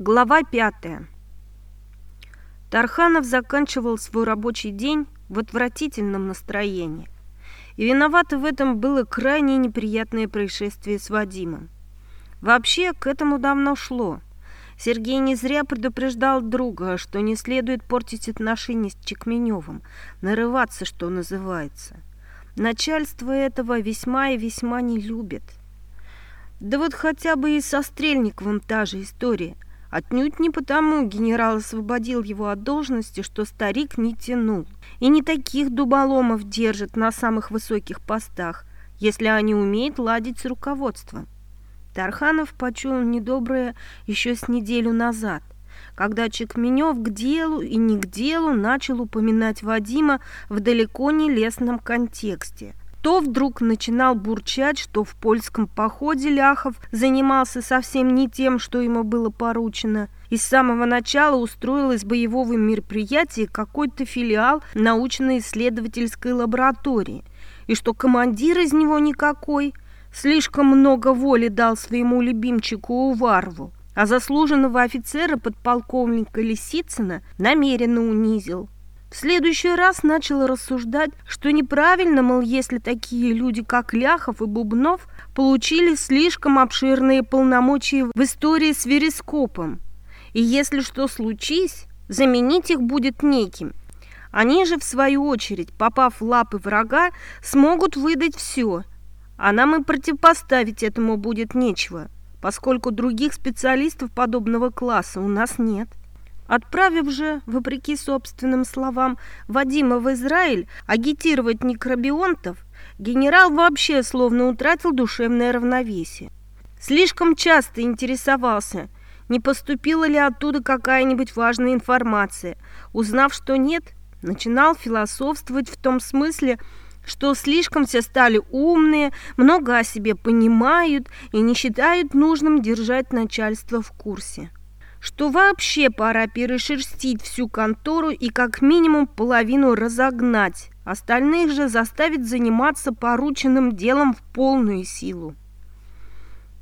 Глава пятая. Тарханов заканчивал свой рабочий день в отвратительном настроении. И виновато в этом было крайне неприятное происшествие с Вадимом. Вообще, к этому давно шло. Сергей не зря предупреждал друга, что не следует портить отношения с Чекменевым, нарываться, что называется. Начальство этого весьма и весьма не любит. Да вот хотя бы и со Стрельниковым та же история – Отнюдь не потому генерал освободил его от должности, что старик не тянул. И не таких дуболомов держат на самых высоких постах, если они умеют ладить с руководством. Тарханов почуял недоброе еще с неделю назад, когда Чекменев к делу и не к делу начал упоминать Вадима в далеко не лесном контексте – то вдруг начинал бурчать, что в польском походе Ляхов занимался совсем не тем, что ему было поручено, и с самого начала устроил из боевого мероприятия какой-то филиал научно-исследовательской лаборатории, и что командир из него никакой, слишком много воли дал своему любимчику Уварву, а заслуженного офицера подполковника Лисицына намеренно унизил. В следующий раз начал рассуждать, что неправильно, мол, если такие люди, как Ляхов и Бубнов, получили слишком обширные полномочия в истории с верескопом. И если что случись, заменить их будет неким. Они же, в свою очередь, попав в лапы врага, смогут выдать все, а нам и противопоставить этому будет нечего, поскольку других специалистов подобного класса у нас нет. Отправив же, вопреки собственным словам, Вадима в Израиль агитировать некробионтов, генерал вообще словно утратил душевное равновесие. Слишком часто интересовался, не поступила ли оттуда какая-нибудь важная информация. Узнав, что нет, начинал философствовать в том смысле, что слишком все стали умные, много о себе понимают и не считают нужным держать начальство в курсе что вообще пора перешерстить всю контору и как минимум половину разогнать, остальных же заставить заниматься порученным делом в полную силу.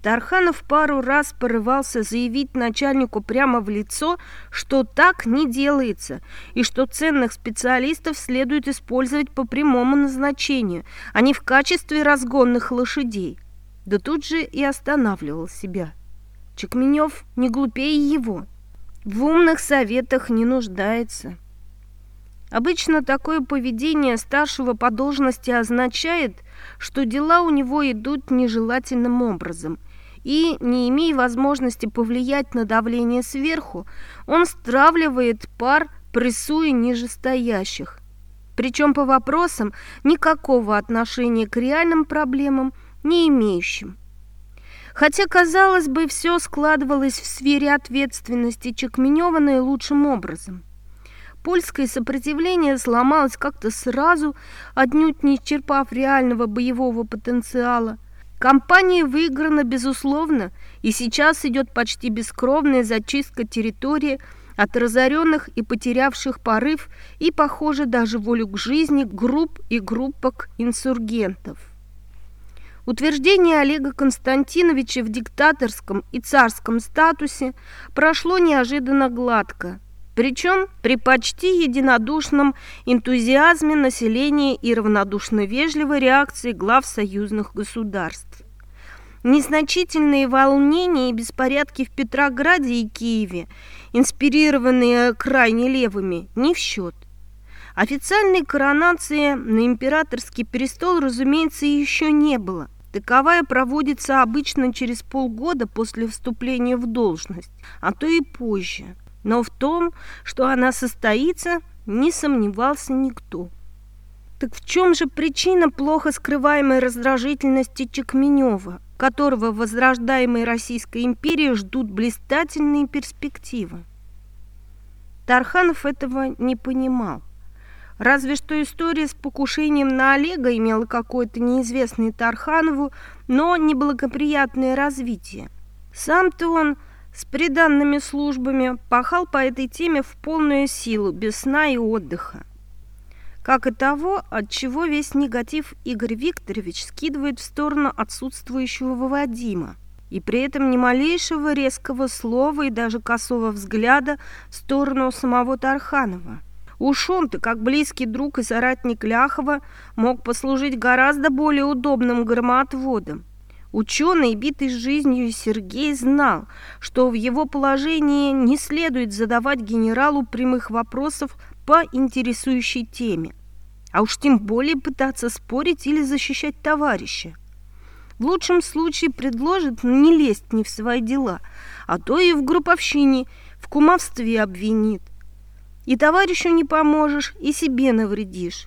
Тарханов пару раз порывался заявить начальнику прямо в лицо, что так не делается, и что ценных специалистов следует использовать по прямому назначению, а не в качестве разгонных лошадей. Да тут же и останавливал себя. Чекменев не глупее его. В умных советах не нуждается. Обычно такое поведение старшего по должности означает, что дела у него идут нежелательным образом, и, не имея возможности повлиять на давление сверху, он стравливает пар, прессуя нижестоящих. Причем по вопросам никакого отношения к реальным проблемам не имеющим. Хотя, казалось бы, все складывалось в сфере ответственности Чекменева наилучшим образом. Польское сопротивление сломалось как-то сразу, отнюдь не исчерпав реального боевого потенциала. Компания выиграна, безусловно, и сейчас идет почти бескровная зачистка территории от разоренных и потерявших порыв и, похоже, даже волю к жизни групп и группок инсургентов. Утверждение Олега Константиновича в диктаторском и царском статусе прошло неожиданно гладко, причем при почти единодушном энтузиазме населения и равнодушно вежливой реакции глав союзных государств. Незначительные волнения и беспорядки в Петрограде и Киеве, инспирированные крайне левыми, не в счет. Официальной коронации на императорский престол, разумеется, еще не было. Таковая проводится обычно через полгода после вступления в должность, а то и позже. Но в том, что она состоится, не сомневался никто. Так в чем же причина плохо скрываемой раздражительности Чекменева, которого возрождаемой Российской империи ждут блистательные перспективы? Тарханов этого не понимал. Разве что история с покушением на Олега имела какое-то неизвестное Тарханову, но неблагоприятное развитие. Сам-то он с приданными службами пахал по этой теме в полную силу, без сна и отдыха. Как и того, от чего весь негатив Игорь Викторович скидывает в сторону отсутствующего Вадима. и при этом ни малейшего резкого слова и даже косого взгляда в сторону самого Тарханова. Уж он-то, как близкий друг и соратник Ляхова, мог послужить гораздо более удобным громоотводом. Ученый, битый жизнью Сергей, знал, что в его положении не следует задавать генералу прямых вопросов по интересующей теме, а уж тем более пытаться спорить или защищать товарища. В лучшем случае предложит не лезть не в свои дела, а то и в групповщине, в кумовстве обвинит. И товарищу не поможешь, и себе навредишь.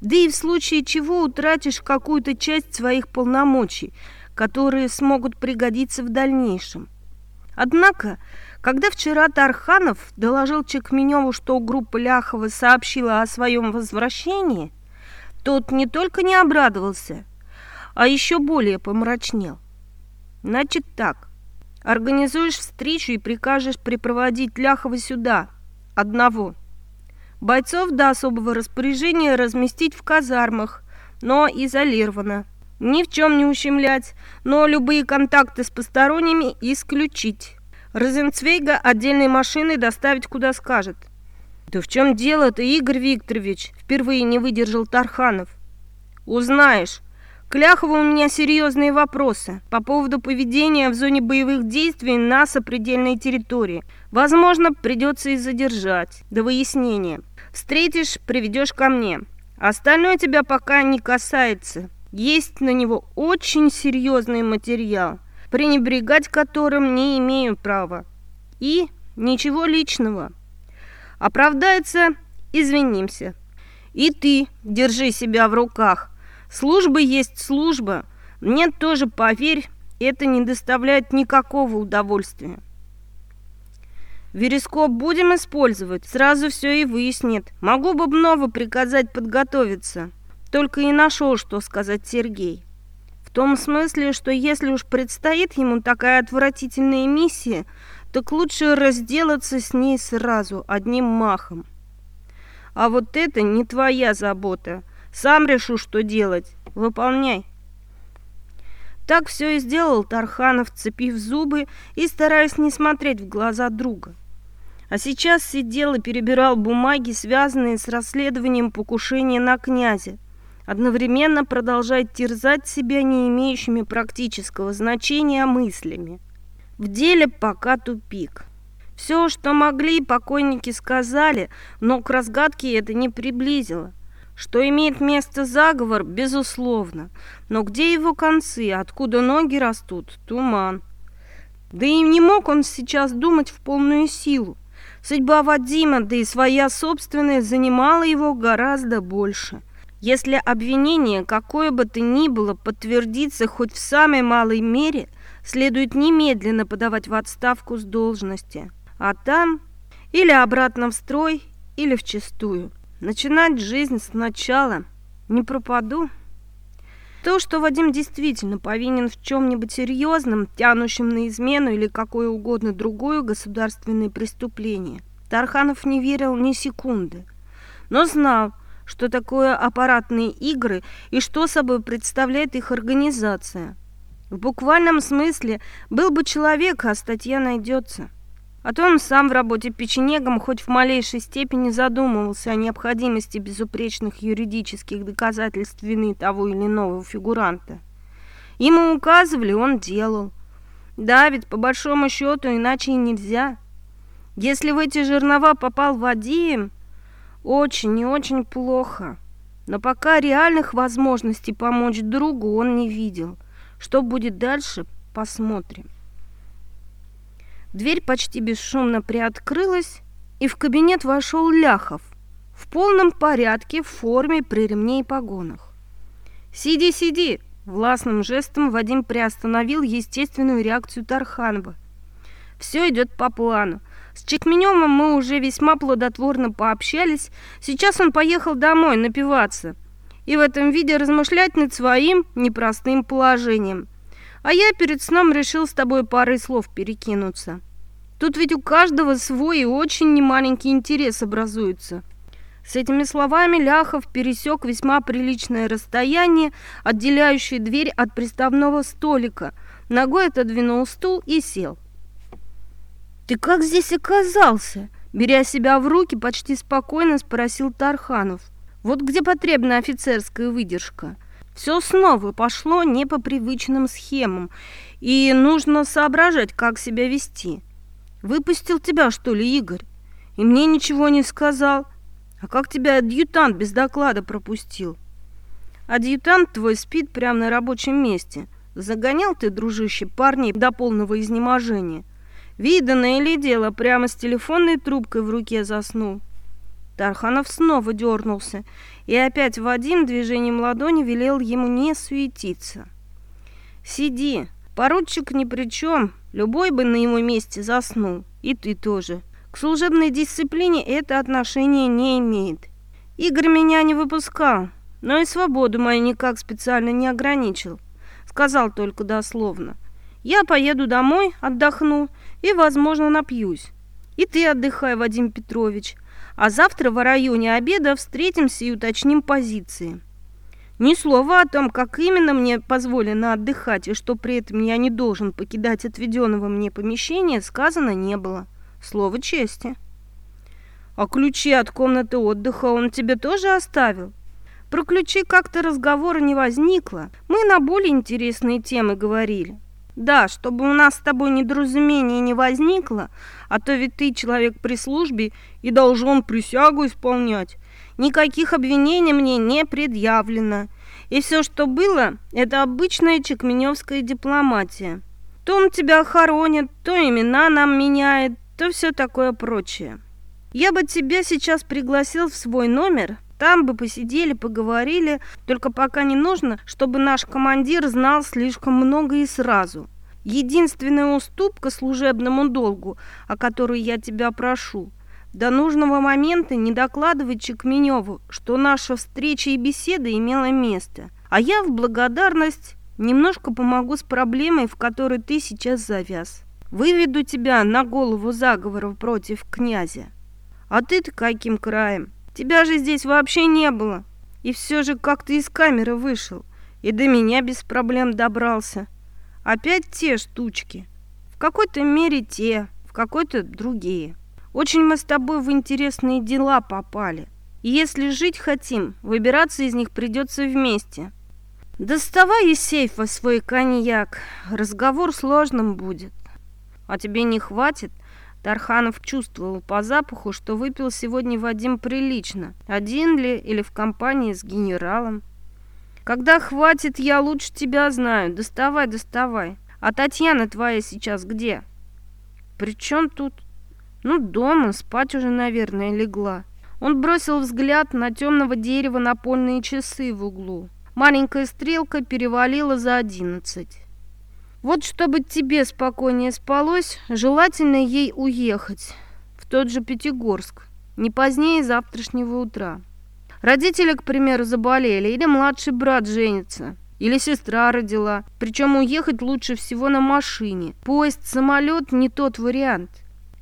Да и в случае чего утратишь какую-то часть своих полномочий, которые смогут пригодиться в дальнейшем. Однако, когда вчера Тарханов доложил Чекменеву, что группа Ляхова сообщила о своем возвращении, тот не только не обрадовался, а еще более помрачнел. Значит так, организуешь встречу и прикажешь припроводить Ляхова сюда, одного. Бойцов до особого распоряжения разместить в казармах, но изолированно. Ни в чем не ущемлять, но любые контакты с посторонними исключить. Розенцвейга отдельной машиной доставить куда скажет. Да в чем дело-то, Игорь Викторович? Впервые не выдержал Тарханов. Узнаешь. К у меня серьезные вопросы по поводу поведения в зоне боевых действий на сопредельной территории. Возможно, придется и задержать до выяснения. Встретишь, приведешь ко мне. Остальное тебя пока не касается. Есть на него очень серьезный материал пренебрегать которым не имею права. И ничего личного. Оправдается, извинимся. И ты держи себя в руках. Служба есть служба. Мне тоже, поверь, это не доставляет никакого удовольствия. Верескоп будем использовать, сразу все и выяснит. Могу бы Бобнову приказать подготовиться. Только и нашел, что сказать Сергей. В том смысле, что если уж предстоит ему такая отвратительная миссия, так лучше разделаться с ней сразу, одним махом. А вот это не твоя забота. Сам решу, что делать. Выполняй. Так все и сделал Тарханов, цепив зубы и стараясь не смотреть в глаза друга. А сейчас сидел и перебирал бумаги, связанные с расследованием покушения на князя одновременно продолжает терзать себя не имеющими практического значения мыслями. В деле пока тупик. Все, что могли, покойники сказали, но к разгадке это не приблизило. Что имеет место заговор, безусловно, но где его концы, откуда ноги растут, туман. Да и не мог он сейчас думать в полную силу. Судьба Вадима, да и своя собственная, занимала его гораздо больше – если обвинение, какое бы то ни было, подтвердится хоть в самой малой мере, следует немедленно подавать в отставку с должности. А там или обратно в строй, или в чистую. Начинать жизнь сначала. Не пропаду. То, что Вадим действительно повинен в чем-нибудь серьезном, тянущем на измену или какое угодно другое государственное преступление, Тарханов не верил ни секунды. Но знал, что такое аппаратные игры и что собой представляет их организация. В буквальном смысле был бы человек, а статья найдется. А то он сам в работе печенегом хоть в малейшей степени задумывался о необходимости безупречных юридических доказательств вины того или иного фигуранта. Ему указывали, он делал. Да, ведь по большому счету иначе и нельзя. Если в эти жернова попал Вадим, очень и очень плохо. Но пока реальных возможностей помочь другу он не видел. Что будет дальше, посмотрим. Дверь почти бесшумно приоткрылась, и в кабинет вошел Ляхов в полном порядке, в форме, при ремне и погонах. «Сиди, сиди!» Властным жестом Вадим приостановил естественную реакцию Тарханова. «Все идет по плану. С Чекменевым мы уже весьма плодотворно пообщались. Сейчас он поехал домой напиваться. И в этом виде размышлять над своим непростым положением. А я перед сном решил с тобой парой слов перекинуться. Тут ведь у каждого свой и очень немаленький интерес образуется. С этими словами Ляхов пересек весьма приличное расстояние, отделяющее дверь от приставного столика, ногой отодвинул стул и сел. «Ты как здесь оказался?» Беря себя в руки, почти спокойно спросил Тарханов. «Вот где потребна офицерская выдержка. Все снова пошло не по привычным схемам, и нужно соображать, как себя вести. Выпустил тебя, что ли, Игорь? И мне ничего не сказал. А как тебя адъютант без доклада пропустил?» Адъютант твой спит прямо на рабочем месте. Загонял ты, дружище, парней до полного изнеможения. Виданное ли дело, прямо с телефонной трубкой в руке заснул. Тарханов снова дернулся, и опять Вадим движением ладони велел ему не суетиться. «Сиди, поручик ни при чем, любой бы на его месте заснул, и ты тоже. К служебной дисциплине это отношение не имеет. Игорь меня не выпускал, но и свободу мою никак специально не ограничил. Сказал только дословно. Я поеду домой, отдохну и, возможно, напьюсь. И ты отдыхай, Вадим Петрович. А завтра в районе обеда встретимся и уточним позиции. Ни слова о том, как именно мне позволено отдыхать и что при этом я не должен покидать отведенного мне помещения, сказано не было. Слово чести. А ключи от комнаты отдыха он тебе тоже оставил? Про ключи как-то разговора не возникло. Мы на более интересные темы говорили. Да, чтобы у нас с тобой недоразумения не возникло, а то ведь ты человек при службе и должен присягу исполнять. Никаких обвинений мне не предъявлено. И все, что было, это обычная чекменевская дипломатия. То он тебя хоронит, то имена нам меняет, то все такое прочее. Я бы тебя сейчас пригласил в свой номер, там бы посидели, поговорили, только пока не нужно, чтобы наш командир знал слишком много и сразу. Единственная уступка служебному долгу, о которой я тебя прошу, до нужного момента не докладывать Чекменеву, что наша встреча и беседа имела место. А я в благодарность немножко помогу с проблемой, в которой ты сейчас завяз. Выведу тебя на голову заговоров против князя. А ты-то каким краем? Тебя же здесь вообще не было. И все же как ты из камеры вышел. И до меня без проблем добрался. Опять те штучки. В какой-то мере те, в какой-то другие. Очень мы с тобой в интересные дела попали. И если жить хотим, выбираться из них придется вместе. Доставай из сейфа свой коньяк. Разговор сложным будет. А тебе не хватит? Тарханов чувствовал по запаху, что выпил сегодня Вадим прилично. Один ли или в компании с генералом. «Когда хватит, я лучше тебя знаю. Доставай, доставай. А Татьяна твоя сейчас где?» «При тут?» «Ну, дома, спать уже, наверное, легла». Он бросил взгляд на темного дерева напольные часы в углу. Маленькая стрелка перевалила за одиннадцать. Вот чтобы тебе спокойнее спалось, желательно ей уехать в тот же Пятигорск, не позднее завтрашнего утра. Родители, к примеру, заболели, или младший брат женится, или сестра родила. Причем уехать лучше всего на машине. Поезд, самолет – не тот вариант.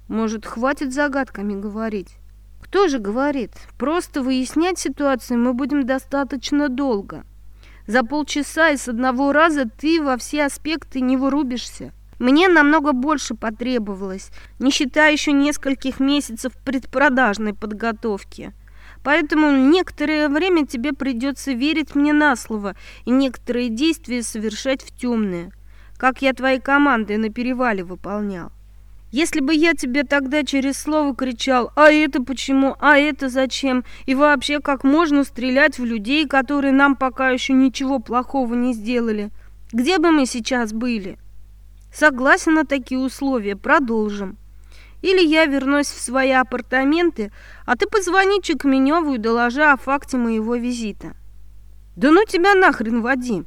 Может, хватит загадками говорить? Кто же говорит? Просто выяснять ситуацию мы будем достаточно долго. За полчаса и с одного раза ты во все аспекты не вырубишься. Мне намного больше потребовалось, не считая еще нескольких месяцев предпродажной подготовки. Поэтому некоторое время тебе придется верить мне на слово и некоторые действия совершать в темное, как я твои команды на перевале выполнял. Если бы я тебе тогда через слово кричал «А это почему? А это зачем?» И вообще, как можно стрелять в людей, которые нам пока еще ничего плохого не сделали? Где бы мы сейчас были? Согласен на такие условия, продолжим. Или я вернусь в свои апартаменты, а ты позвони Чекменеву и доложи о факте моего визита. Да ну тебя нахрен, Вадим!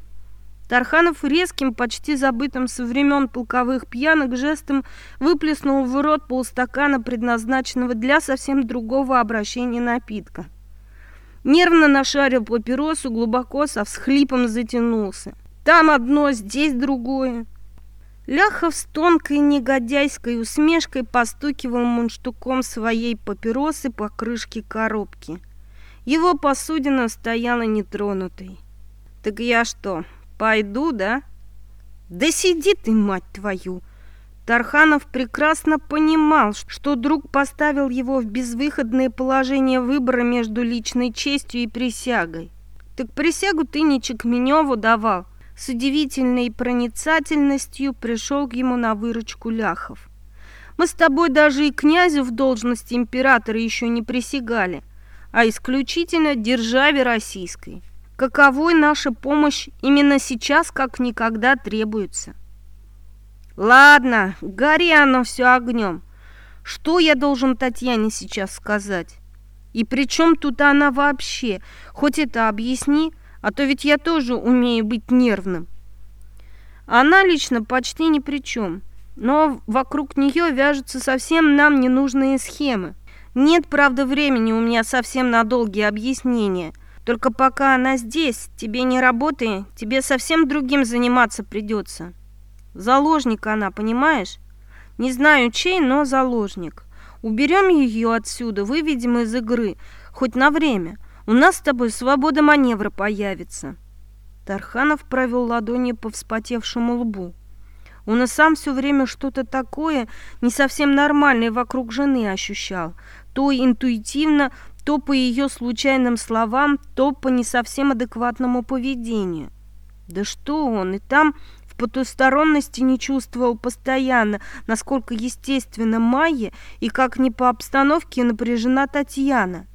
Тарханов резким, почти забытым со времен полковых пьянок жестом выплеснул в рот полстакана, предназначенного для совсем другого обращения напитка. Нервно нашарил папиросу, глубоко со всхлипом затянулся. Там одно, здесь другое. Ляхов с тонкой негодяйской усмешкой постукивал мундштуком своей папиросы по крышке коробки. Его посудина стояла нетронутой. «Так я что, Пойду, да? Да сиди ты, мать твою! Тарханов прекрасно понимал, что друг поставил его в безвыходное положение выбора между личной честью и присягой. Так присягу ты не Чекменеву давал. С удивительной проницательностью пришел к ему на выручку Ляхов. Мы с тобой даже и князю в должности императора еще не присягали, а исключительно державе российской. Каковой наша помощь именно сейчас как никогда требуется. Ладно, гори оно все огнем. Что я должен Татьяне сейчас сказать? И при чем тут она вообще? Хоть это объясни, а то ведь я тоже умею быть нервным. Она лично почти ни при чем, но вокруг нее вяжутся совсем нам ненужные схемы. Нет, правда, времени у меня совсем на долгие объяснения. Только пока она здесь, тебе не работай, тебе совсем другим заниматься придется. Заложник она, понимаешь? Не знаю чей, но заложник. Уберем ее отсюда, выведем из игры, хоть на время. У нас с тобой свобода маневра появится. Тарханов провел ладони по вспотевшему лбу. Он и сам все время что-то такое не совсем нормальное вокруг жены ощущал. То интуитивно, то по ее случайным словам, то по не совсем адекватному поведению. Да что он, и там потусторонности не чувствовал постоянно, насколько естественно Майя и как не по обстановке напряжена Татьяна.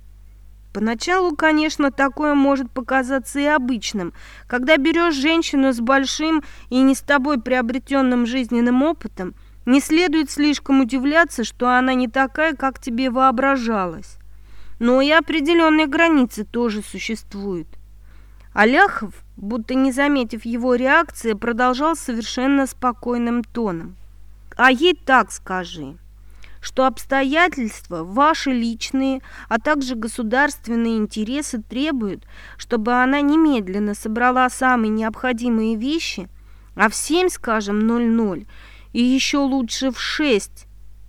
Поначалу, конечно, такое может показаться и обычным. Когда берешь женщину с большим и не с тобой приобретенным жизненным опытом, не следует слишком удивляться, что она не такая, как тебе воображалось. Но и определенные границы тоже существуют. Аляхов, будто не заметив его реакции, продолжал совершенно спокойным тоном. «А ей так скажи, что обстоятельства, ваши личные, а также государственные интересы требуют, чтобы она немедленно собрала самые необходимые вещи, а в семь, скажем, 00, и еще лучше в шесть,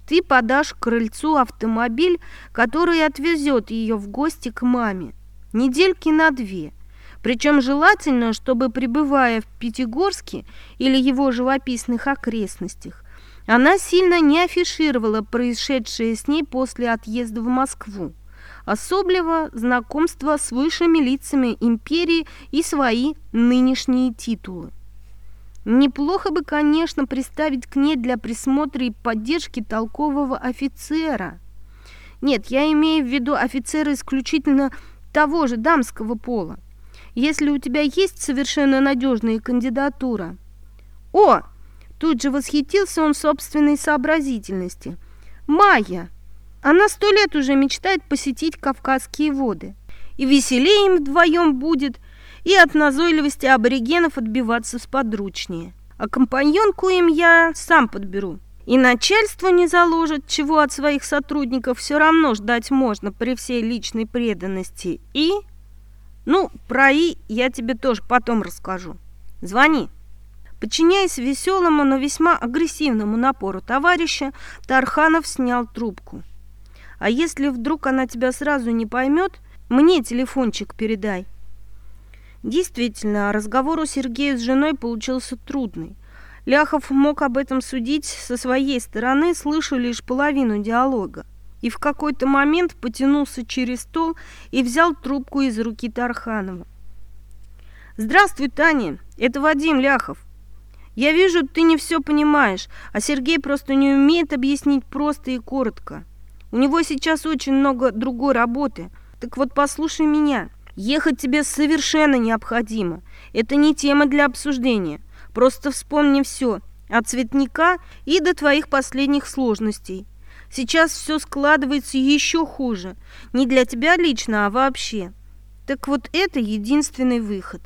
ты подашь к крыльцу автомобиль, который отвезет ее в гости к маме. Недельки на две. Причем желательно, чтобы, пребывая в Пятигорске или его живописных окрестностях, она сильно не афишировала происшедшее с ней после отъезда в Москву, особливо знакомство с высшими лицами империи и свои нынешние титулы. Неплохо бы, конечно, приставить к ней для присмотра и поддержки толкового офицера. Нет, я имею в виду офицера исключительно того же дамского пола если у тебя есть совершенно надежная кандидатура. О! Тут же восхитился он собственной сообразительности. Майя! Она сто лет уже мечтает посетить Кавказские воды. И веселее им вдвоем будет, и от назойливости аборигенов отбиваться сподручнее. А компаньонку им я сам подберу. И начальство не заложит, чего от своих сотрудников все равно ждать можно при всей личной преданности. И... Ну, про И я тебе тоже потом расскажу. Звони. Подчиняясь веселому, но весьма агрессивному напору товарища, Тарханов снял трубку. А если вдруг она тебя сразу не поймет, мне телефончик передай. Действительно, разговор у Сергея с женой получился трудный. Ляхов мог об этом судить со своей стороны, слыша лишь половину диалога и в какой-то момент потянулся через стол и взял трубку из руки Тарханова. «Здравствуй, Таня, это Вадим Ляхов. Я вижу, ты не все понимаешь, а Сергей просто не умеет объяснить просто и коротко. У него сейчас очень много другой работы. Так вот, послушай меня. Ехать тебе совершенно необходимо. Это не тема для обсуждения. Просто вспомни все, от цветника и до твоих последних сложностей. Сейчас все складывается еще хуже. Не для тебя лично, а вообще. Так вот это единственный выход.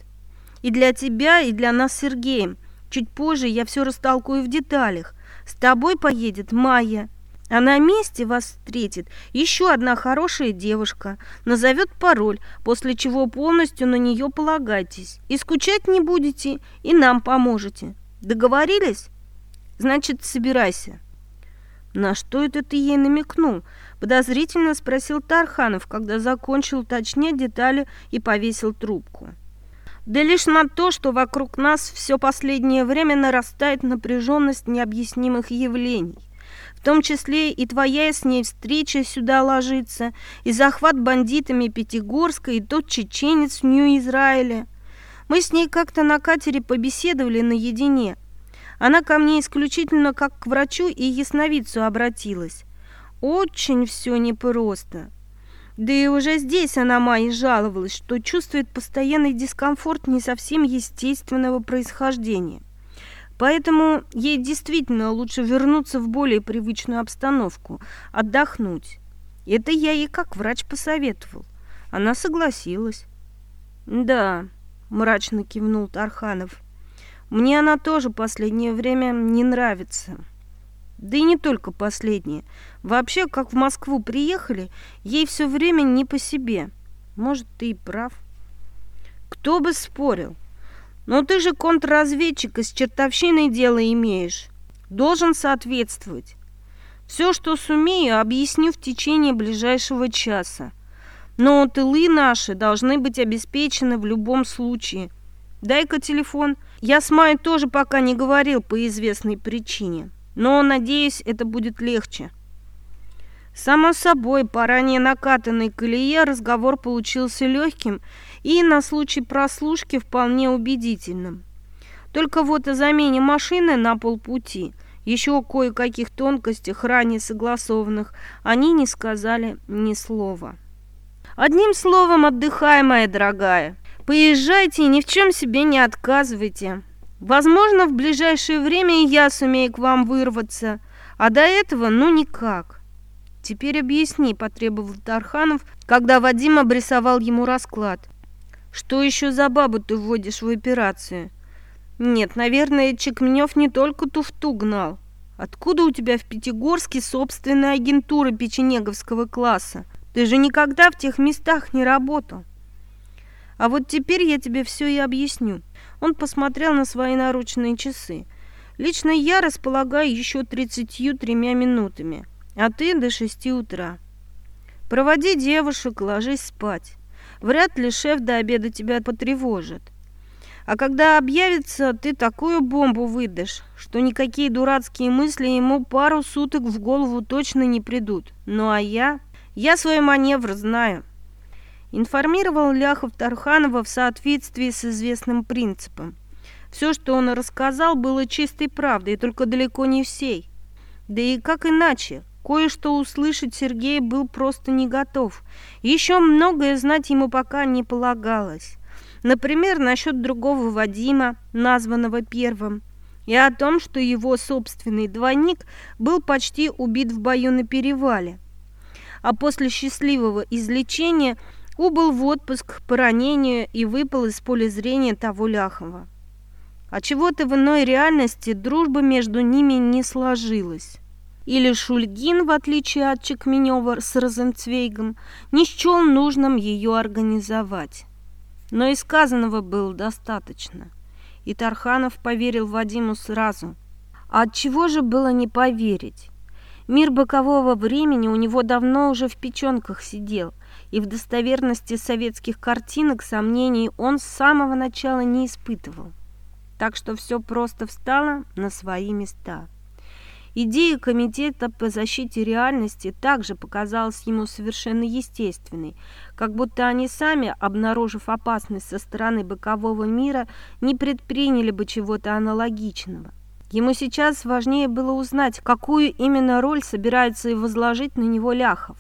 И для тебя, и для нас с Сергеем. Чуть позже я все растолкую в деталях. С тобой поедет Майя. А на месте вас встретит еще одна хорошая девушка. Назовет пароль, после чего полностью на нее полагайтесь. И скучать не будете, и нам поможете. Договорились? Значит, собирайся. «На что это ты ей намекнул?» – подозрительно спросил Тарханов, когда закончил уточнять детали и повесил трубку. да лишь на то, что вокруг нас все последнее время нарастает напряженность необъяснимых явлений. В том числе и твоя с ней встреча сюда ложится, и захват бандитами Пятигорска, и тот чеченец в Нью-Израиле. Мы с ней как-то на катере побеседовали наедине. Она ко мне исключительно как к врачу и ясновидцу обратилась. Очень все непросто. Да и уже здесь она Майе жаловалась, что чувствует постоянный дискомфорт не совсем естественного происхождения. Поэтому ей действительно лучше вернуться в более привычную обстановку, отдохнуть. Это я ей как врач посоветовал. Она согласилась. «Да», — мрачно кивнул Тарханов, — «мне она тоже последнее время не нравится». Да и не только последнее. Вообще, как в Москву приехали, ей все время не по себе. Может, ты и прав. Кто бы спорил. Но ты же контрразведчик и с чертовщиной дело имеешь. Должен соответствовать. Все, что сумею, объясню в течение ближайшего часа. Но тылы наши должны быть обеспечены в любом случае. Дай-ка телефон. Я с Майей тоже пока не говорил по известной причине. Но, надеюсь, это будет легче. Само собой, по ранее накатанной колее разговор получился легким и на случай прослушки вполне убедительным. Только вот о замене машины на полпути, еще кое-каких тонкостях, ранее согласованных, они не сказали ни слова. Одним словом, отдыхай, моя дорогая. Поезжайте и ни в чем себе не отказывайте. Возможно, в ближайшее время и я сумею к вам вырваться, а до этого ну никак. Теперь объясни, потребовал Тарханов, когда Вадим обрисовал ему расклад. Что еще за бабу ты вводишь в операцию? Нет, наверное, Чекменев не только туфту гнал. Откуда у тебя в Пятигорске собственная агентура печенеговского класса? Ты же никогда в тех местах не работал. А вот теперь я тебе все и объясню. Он посмотрел на свои наручные часы. Лично я располагаю еще 33 минутами, а ты до 6 утра. Проводи девушек, ложись спать. Вряд ли шеф до обеда тебя потревожит. А когда объявится, ты такую бомбу выдашь, что никакие дурацкие мысли ему пару суток в голову точно не придут. Ну а я... Я свой маневр знаю информировал Ляхов Тарханова в соответствии с известным принципом. Все, что он рассказал, было чистой правдой, только далеко не всей. Да и как иначе? Кое-что услышать Сергей был просто не готов. Еще многое знать ему пока не полагалось. Например, насчет другого Вадима, названного первым, и о том, что его собственный двойник был почти убит в бою на перевале. А после счастливого излечения – убыл в отпуск по ранению и выпал из поля зрения того Ляхова. А чего-то в иной реальности дружба между ними не сложилась. Или Шульгин, в отличие от Чекменева с Розенцвейгом, не счел нужным ее организовать. Но и сказанного было достаточно. И Тарханов поверил Вадиму сразу. А от чего же было не поверить? Мир бокового времени у него давно уже в печенках сидел, и в достоверности советских картинок сомнений он с самого начала не испытывал. Так что все просто встало на свои места. Идея Комитета по защите реальности также показалась ему совершенно естественной, как будто они сами, обнаружив опасность со стороны бокового мира, не предприняли бы чего-то аналогичного. Ему сейчас важнее было узнать, какую именно роль собирается и возложить на него Ляхов.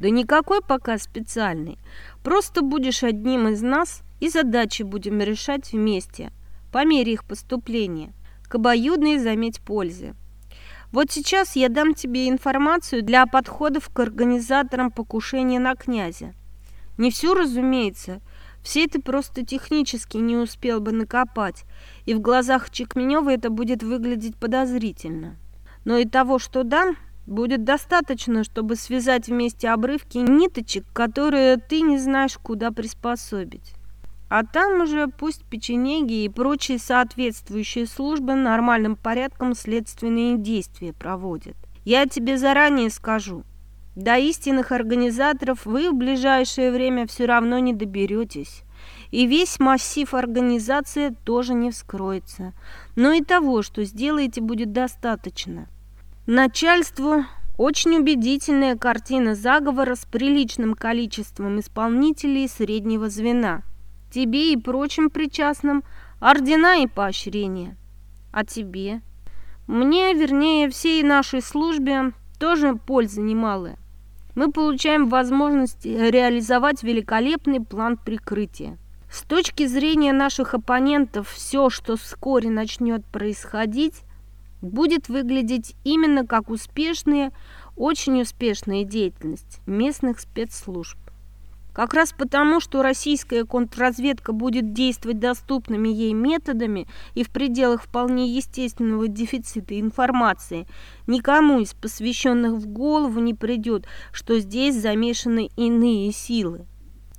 Да никакой пока специальный. Просто будешь одним из нас, и задачи будем решать вместе, по мере их поступления, к обоюдной, заметь, пользе. Вот сейчас я дам тебе информацию для подходов к организаторам покушения на князя. Не всю, разумеется, все ты просто технически не успел бы накопать, и в глазах Чекменева это будет выглядеть подозрительно. Но и того, что дам, Будет достаточно, чтобы связать вместе обрывки ниточек, которые ты не знаешь, куда приспособить. А там уже пусть печенеги и прочие соответствующие службы нормальным порядком следственные действия проводят. Я тебе заранее скажу, до истинных организаторов вы в ближайшее время все равно не доберетесь. и весь массив организации тоже не вскроется. Но и того, что сделаете, будет достаточно. Начальству очень убедительная картина заговора с приличным количеством исполнителей среднего звена. Тебе и прочим причастным ордена и поощрения. А тебе? Мне, вернее, всей нашей службе тоже польза немалая. Мы получаем возможность реализовать великолепный план прикрытия. С точки зрения наших оппонентов, все, что вскоре начнет происходить, будет выглядеть именно как успешная, очень успешная деятельность местных спецслужб. Как раз потому, что российская контрразведка будет действовать доступными ей методами и в пределах вполне естественного дефицита информации, никому из посвященных в голову не придет, что здесь замешаны иные силы.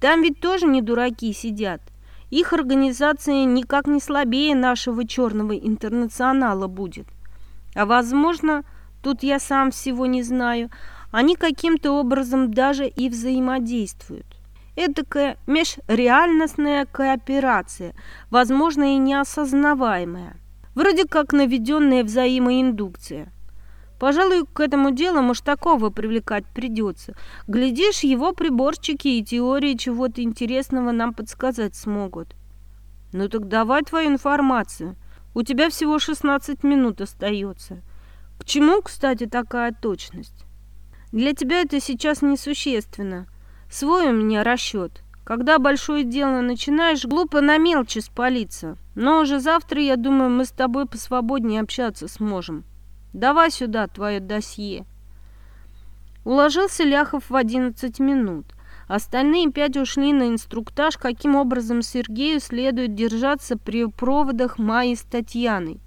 Там ведь тоже не дураки сидят. Их организация никак не слабее нашего черного интернационала будет. А возможно, тут я сам всего не знаю, они каким-то образом даже и взаимодействуют. Эдакая межреальностная кооперация, возможно, и неосознаваемая. Вроде как наведенная взаимоиндукция. Пожалуй, к этому делу Маштакова привлекать придется. Глядишь, его приборчики и теории чего-то интересного нам подсказать смогут. Ну так давай твою информацию – у тебя всего 16 минут остается. К чему, кстати, такая точность? Для тебя это сейчас несущественно. Свой у меня расчет. Когда большое дело начинаешь, глупо на мелочи спалиться. Но уже завтра, я думаю, мы с тобой посвободнее общаться сможем. Давай сюда твое досье. Уложился Ляхов в 11 минут. Остальные пять ушли на инструктаж, каким образом Сергею следует держаться при проводах Майи с Татьяной.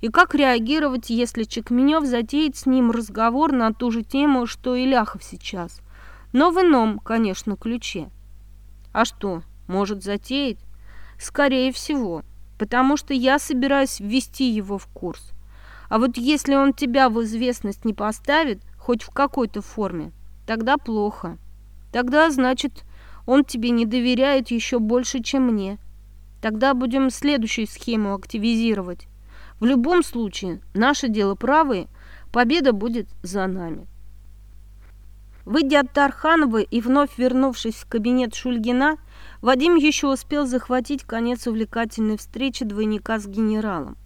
И как реагировать, если Чекменев затеет с ним разговор на ту же тему, что и Ляхов сейчас. Но в ином, конечно, ключе. А что, может затеять? Скорее всего, потому что я собираюсь ввести его в курс. А вот если он тебя в известность не поставит, хоть в какой-то форме, тогда плохо. Тогда, значит, он тебе не доверяет еще больше, чем мне. Тогда будем следующую схему активизировать. В любом случае, наше дело правые, победа будет за нами. Выйдя от Тарханова и вновь вернувшись в кабинет Шульгина, Вадим еще успел захватить конец увлекательной встречи двойника с генералом.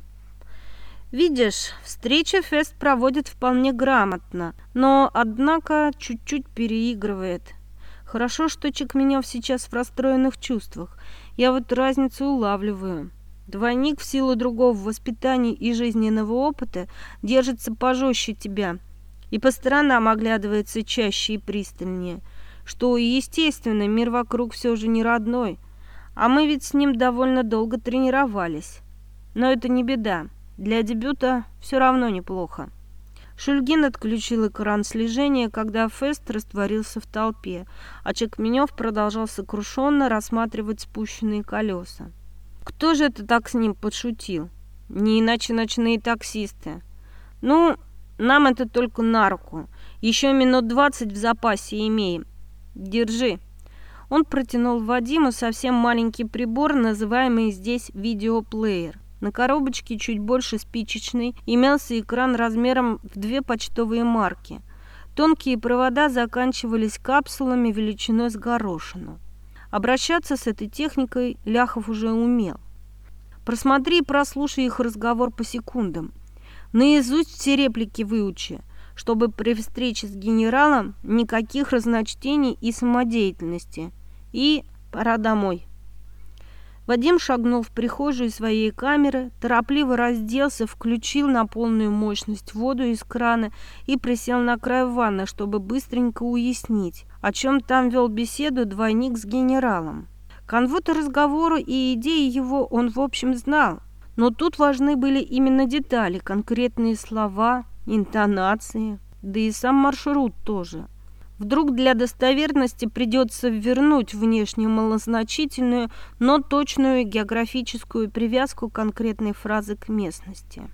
Видишь, встреча Фест проводит вполне грамотно, но, однако, чуть-чуть переигрывает – Хорошо, что Чекменев сейчас в расстроенных чувствах. Я вот разницу улавливаю. Двойник в силу другого воспитания и жизненного опыта держится пожестче тебя и по сторонам оглядывается чаще и пристальнее, что, естественно, мир вокруг все же не родной, а мы ведь с ним довольно долго тренировались. Но это не беда, для дебюта все равно неплохо. Шульгин отключил экран слежения, когда Фест растворился в толпе, а Чекменев продолжал сокрушенно рассматривать спущенные колеса. Кто же это так с ним подшутил? Не иначе ночные таксисты. Ну, нам это только на руку. Еще минут двадцать в запасе имеем. Держи. Он протянул Вадиму совсем маленький прибор, называемый здесь видеоплеер. На коробочке чуть больше спичечной имелся экран размером в две почтовые марки. Тонкие провода заканчивались капсулами величиной с горошину. Обращаться с этой техникой Ляхов уже умел. Просмотри и прослушай их разговор по секундам. Наизусть все реплики выучи, чтобы при встрече с генералом никаких разночтений и самодеятельности. И пора домой. Вадим шагнул в прихожую своей камеры, торопливо разделся, включил на полную мощность воду из крана и присел на край ванны, чтобы быстренько уяснить, о чем там вел беседу двойник с генералом. Конвоты разговора и идеи его он в общем знал, но тут важны были именно детали, конкретные слова, интонации, да и сам маршрут тоже – Вдруг для достоверности придется вернуть внешне малозначительную, но точную географическую привязку конкретной фразы к местности.